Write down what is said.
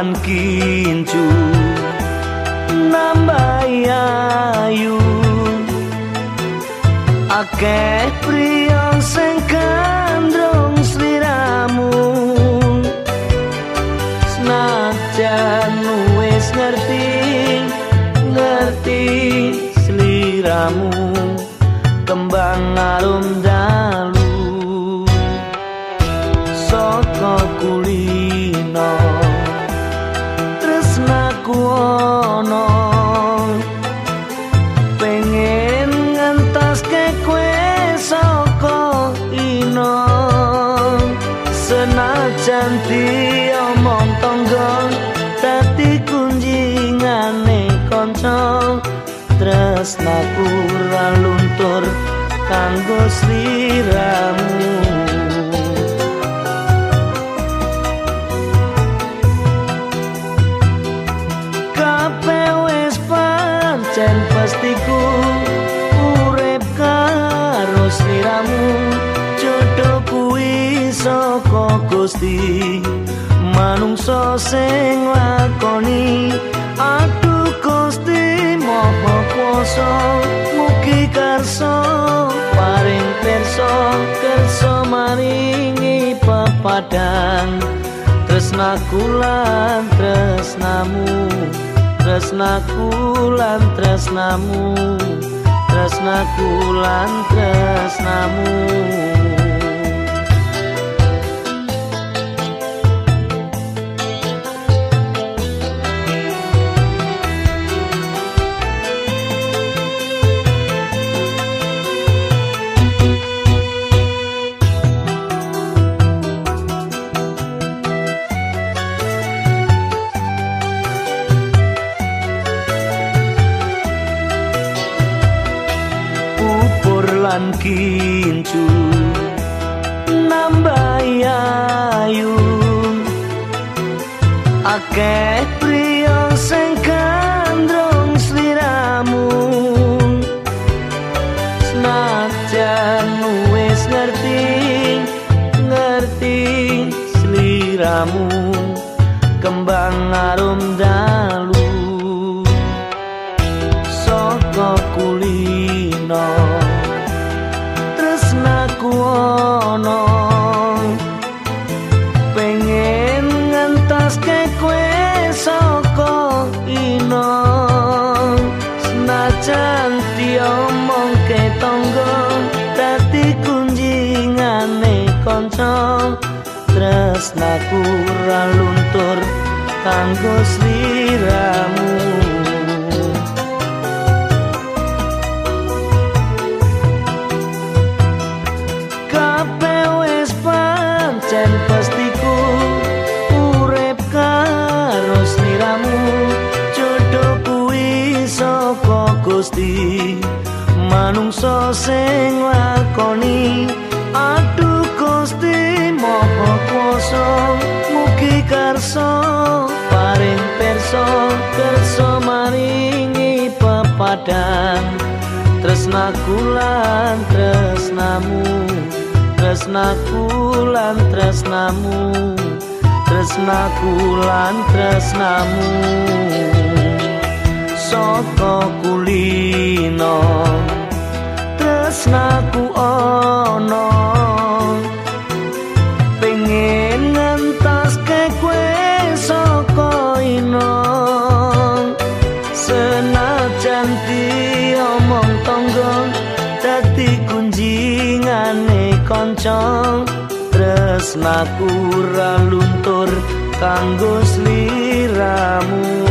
lan kincu nambah ayu. Akeh priya sing kandrong sliramu. Senajan wis ngerti ngerti sliramu. Kembang arum dalu. Saka kulino diomong tonggo dadi kunjingane kanca. Tresnaku ra luntur kanggo sliramu. Kabeh wis pancen pastiku saka Gusti. Manungsa sing lakoni aduh Gusti maha kuasa mugi karso paring pirsa kersa maringi pepadang. Tresnaku lan tresnamu tresnaku lan tresnamu tresnaku lan tresnamu lan kincu nambah ayu. Akeh priya sing kandrong sliramu. Senajan wis ngerti ngerti sliramu kembang arum dalu. Saka kulino saka ino. Senajan diomong ke tonggo dadi kunjingane kanca. Tresnaku ra luntur kanggo sliramu Gusti manungsa sing lakoni aduh Gusti maha kuasa mugi karso paring pirsa kersa maringi pepadang. Tresnaku lan tresnamu tresnaku lan tresnamu tresnaku lan tresnamu saka kulino. Tresnaku ana. Pengen ngentas ke kue saka ino. Senajan diomong tonggo dadi kunjingane kanca. Tresnaku ra luntur kanggo sliramu